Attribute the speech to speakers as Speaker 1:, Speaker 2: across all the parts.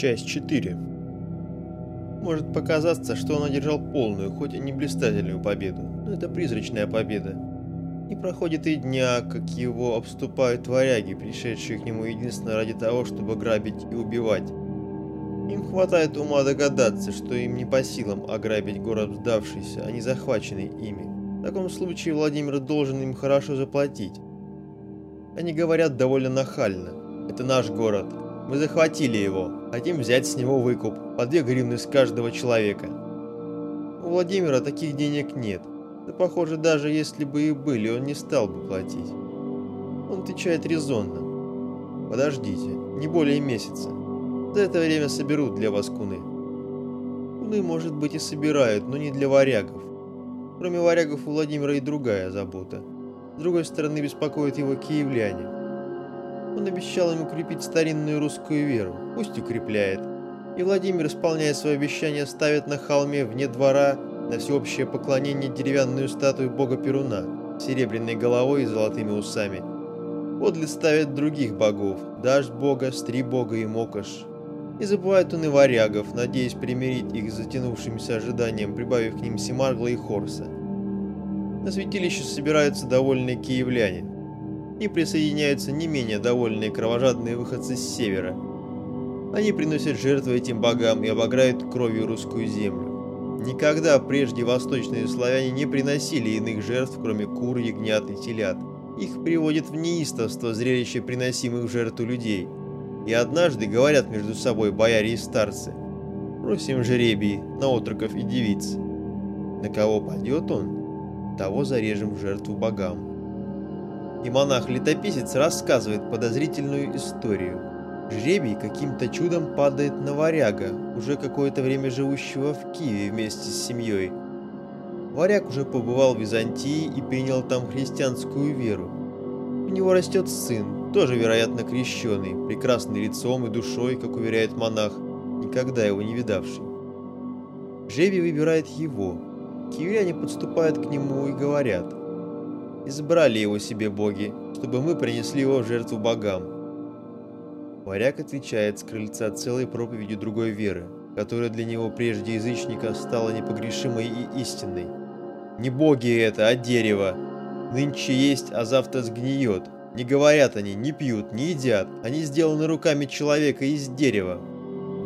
Speaker 1: Часть 4 Может показаться, что он одержал полную, хоть и не блистательную победу, но это призрачная победа. Не проходит и дня, как его обступают варяги, пришедшие к нему единственно ради того, чтобы грабить и убивать. Им хватает ума догадаться, что им не по силам ограбить город сдавшийся, а не захваченный ими. В таком случае Владимир должен им хорошо заплатить. Они говорят довольно нахально. Это наш город. Мы захватили его. Хотим взять с него выкуп. По две гривны с каждого человека. У Владимира таких денег нет. Да похоже, даже если бы и были, он не стал бы платить. Он отвечает резонно. Подождите, не более месяца. За это время соберут для вас куны. Куны, может быть, и собирают, но не для варягов. Кроме варягов у Владимира и другая забота. С другой стороны, беспокоят его киевляне. Он обещал им укрепить старинную русскую веру. Пусть укрепляет. И Владимир, исполняя свое обещание, ставит на холме вне двора на всеобщее поклонение деревянную статую бога Перуна с серебряной головой и золотыми усами. Подле ставят других богов – Дождь бога, Стри бога и Мокош. Не забывает он и варягов, надеясь примирить их с затянувшимся ожиданием, прибавив к ним Симаргла и Хорса. На святилище собираются довольные киевляне. И присоединяются не менее довольные кровожадные выходцы с севера. Они приносят жертвы этим богам и обограют кровью русскую землю. Никогда прежде восточные славяне не приносили иных жертв, кроме кур, ягнят и телят. Их приводит в неистовство зрелище приносимых в жертву людей – и однажды говорят между собой бояре и старцы, «Просим жеребий на отроков и девиц. На кого пойдет он, того зарежем в жертву богам». И монах-летописец рассказывает подозрительную историю. Жребий каким-то чудом падает на варяга, уже какое-то время живущего в Киеве вместе с семьей. Варяг уже побывал в Византии и принял там христианскую веру. У него растет сын, тоже, вероятно, крещеный, прекрасный лицом и душой, как уверяет монах, никогда его не видавший. Жеви выбирает его. Киевляне подступают к нему и говорят, «Избрали его себе боги, чтобы мы принесли его в жертву богам». Варяг отвечает с крыльца целой проповедью другой веры, которая для него прежде язычника стала непогрешимой и истинной. «Не боги это, а дерево! Нынче есть, а завтра сгниет, не говорят они, не пьют, не едят. Они сделаны руками человека из дерева.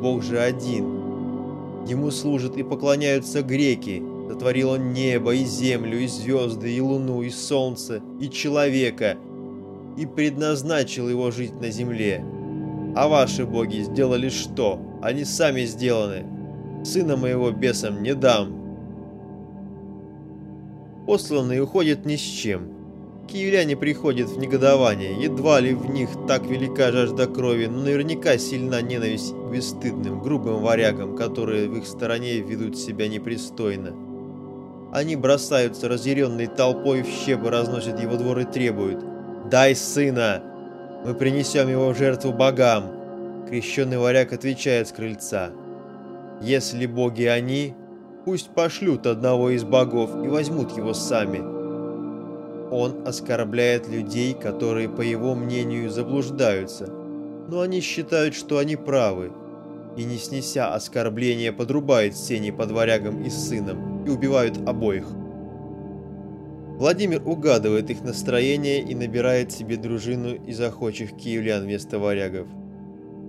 Speaker 1: Бог же один. Ему служат и поклоняются греки. Сотворил он небо и землю, и звезды, и луну, и солнце, и человека. И предназначил его жить на земле. А ваши боги сделали что? Они сами сделаны. Сына моего бесам не дам. Посланный уходит ни с чем. Киевляне приходят в негодование, едва ли в них так велика жажда крови, но наверняка сильна ненависть к бесстыдным, грубым варягам, которые в их стороне ведут себя непристойно. Они бросаются разъяренной толпой в щепы, разносят его двор и требуют «Дай сына! Мы принесем его в жертву богам!» Крещенный варяг отвечает с крыльца «Если боги они, пусть пошлют одного из богов и возьмут его сами». Он оскорбляет людей, которые, по его мнению, заблуждаются, но они считают, что они правы, и, не снеся оскорбления, подрубает сени под варягом и сыном и убивают обоих. Владимир угадывает их настроение и набирает себе дружину из охочих киевлян вместо варягов.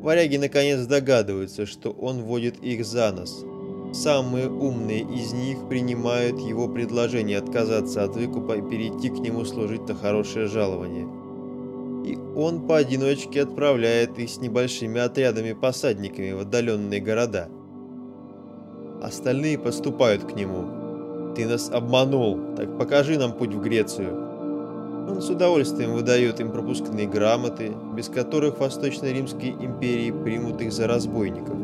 Speaker 1: Варяги наконец догадываются, что он водит их за нос – Самые умные из них принимают его предложение отказаться от выкупа и перейти к нему служить на хорошее жалование. И он поодиночке отправляет их с небольшими отрядами-посадниками в отдаленные города. Остальные поступают к нему. «Ты нас обманул, так покажи нам путь в Грецию». Он с удовольствием выдает им пропускные грамоты, без которых Восточной Римской империи примут их за разбойников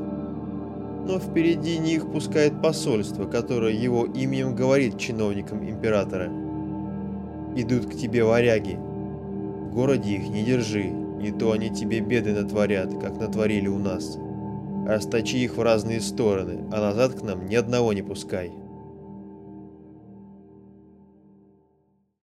Speaker 1: но впереди них пускает посольство, которое его именем говорит чиновникам императора. «Идут к тебе варяги. В городе их не держи, не то они тебе беды натворят, как натворили у нас. Расточи их в разные стороны, а назад к нам ни одного не пускай».